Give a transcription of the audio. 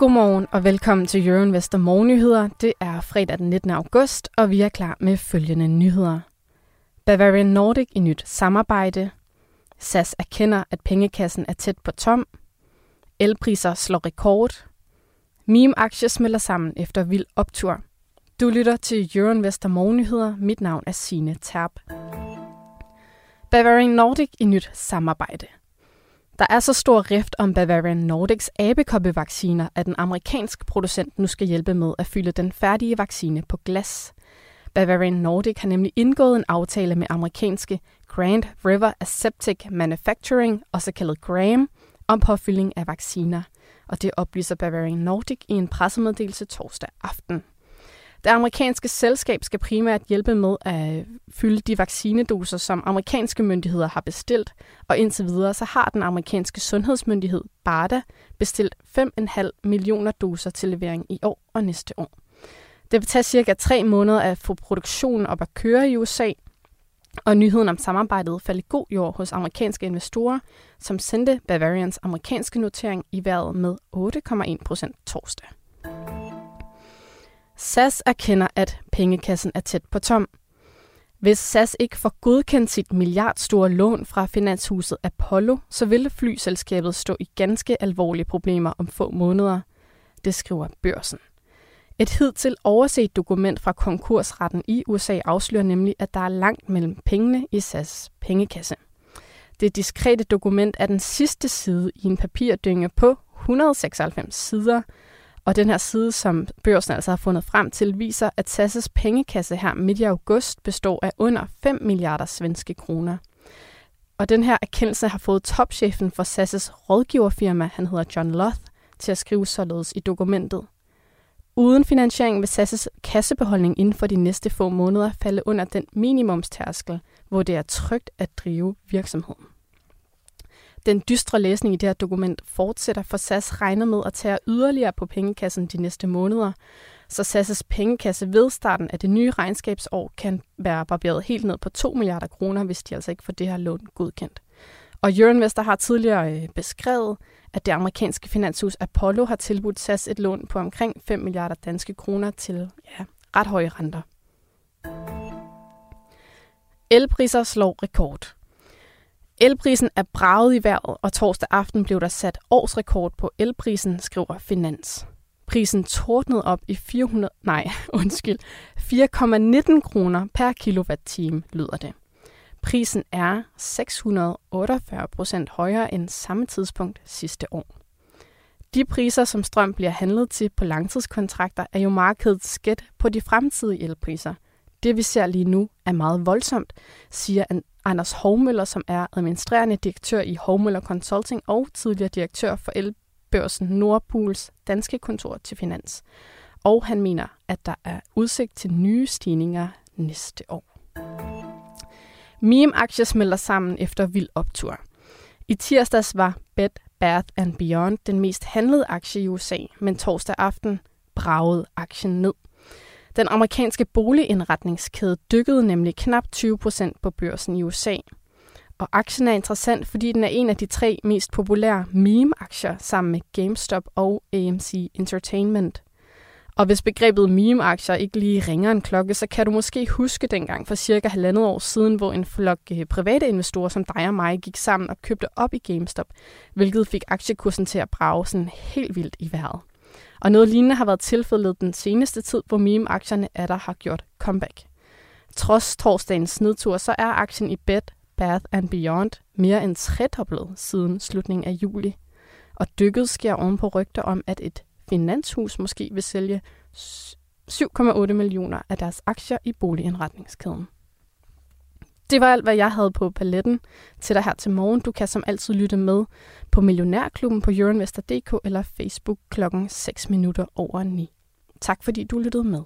Godmorgen og velkommen til Euroinvestor Morgennyheder. Det er fredag den 19. august, og vi er klar med følgende nyheder. Bavarian Nordic i nyt samarbejde. SAS erkender, at pengekassen er tæt på tom. Elpriser slår rekord. Meme-aktier smelter sammen efter vild optur. Du lytter til Euroinvestor Morgennyheder. Mit navn er Sine Terp. Bavarian Nordic i nyt samarbejde. Der er så stor rift om Bavarian Nordics abekoppevacciner, at den amerikanske producent nu skal hjælpe med at fylde den færdige vaccine på glas. Bavarian Nordic har nemlig indgået en aftale med amerikanske Grand River Aseptic Manufacturing, også kaldet GRAM, om påfyldning af vacciner. Og det oplyser Bavarian Nordic i en pressemeddelelse torsdag aften. Det amerikanske selskab skal primært hjælpe med at fylde de vaccinedoser, som amerikanske myndigheder har bestilt, og indtil videre så har den amerikanske sundhedsmyndighed BARDA bestilt 5,5 millioner doser til levering i år og næste år. Det vil tage cirka tre måneder at få produktionen op at køre i USA, og nyheden om samarbejdet faldt i god jord hos amerikanske investorer, som sendte Bavarians amerikanske notering i vejret med 8,1 procent torsdag. SAS erkender, at pengekassen er tæt på tom. Hvis SAS ikke får godkendt sit milliardstore lån fra finanshuset Apollo, så vil flyselskabet stå i ganske alvorlige problemer om få måneder. Det skriver børsen. Et hidtil overset dokument fra konkursretten i USA afslører nemlig, at der er langt mellem pengene i SAS pengekasse. Det diskrete dokument er den sidste side i en papirdynge på 196 sider, og den her side, som børsen altså har fundet frem til, viser, at Sasses pengekasse her midt i august består af under 5 milliarder svenske kroner. Og den her erkendelse har fået topchefen for Sasses rådgiverfirma, han hedder John Loth, til at skrive således i dokumentet. Uden finansiering vil Sasses kassebeholdning inden for de næste få måneder falde under den minimumstærskel, hvor det er trygt at drive virksomheden. Den dystre læsning i det her dokument fortsætter, for SAS regner med at tage yderligere på pengekassen de næste måneder, så SAS' pengekasse ved starten af det nye regnskabsår kan være barberet helt ned på 2 milliarder kroner, hvis de altså ikke får det her lån godkendt. Og Jørgen Vester har tidligere øh, beskrevet, at det amerikanske finanshus Apollo har tilbudt SAS et lån på omkring 5 milliarder danske kroner til ja, ret høje renter. Elpriser slår rekord. Elprisen er braget i vejret, og torsdag aften blev der sat årsrekord på elprisen, skriver Finans. Prisen tordnede op i 400, nej, undskyld, 4,19 kroner per kilowatt-time, lyder det. Prisen er 648 procent højere end samme tidspunkt sidste år. De priser, som strøm bliver handlet til på langtidskontrakter, er jo markedets skæt på de fremtidige elpriser. Det vi ser lige nu er meget voldsomt, siger Anders Hovmøller, som er administrerende direktør i Hovmøller Consulting og tidligere direktør for elbørsen Nordpools danske kontor til finans. Og han mener, at der er udsigt til nye stigninger næste år. Meme-aktier smelter sammen efter vild optur. I tirsdags var Bed Bath and Beyond den mest handlede aktie i USA, men torsdag aften bragede aktien ned. Den amerikanske boligindretningskæde dykkede nemlig knap 20 procent på børsen i USA. Og aktien er interessant, fordi den er en af de tre mest populære meme-aktier sammen med GameStop og AMC Entertainment. Og hvis begrebet meme-aktier ikke lige ringer en klokke, så kan du måske huske dengang for cirka halvandet år siden, hvor en flok øh, private investorer som dig og mig gik sammen og købte op i GameStop, hvilket fik aktiekursen til at brage sådan helt vildt i vejret. Og noget lignende har været tilfældet den seneste tid, hvor meme-aktierne er der har gjort comeback. Trods torsdagens nedtur, så er aktien i Bed, Bath and Beyond mere end tredoblet siden slutningen af juli. Og dykket sker oven på rygter om, at et finanshus måske vil sælge 7,8 millioner af deres aktier i boligindretningskæden. Det var alt, hvad jeg havde på paletten til dig her til morgen. Du kan som altid lytte med på Millionærklubben på euroinvestor.dk eller Facebook klokken 6 minutter over 9. Tak fordi du lyttede med.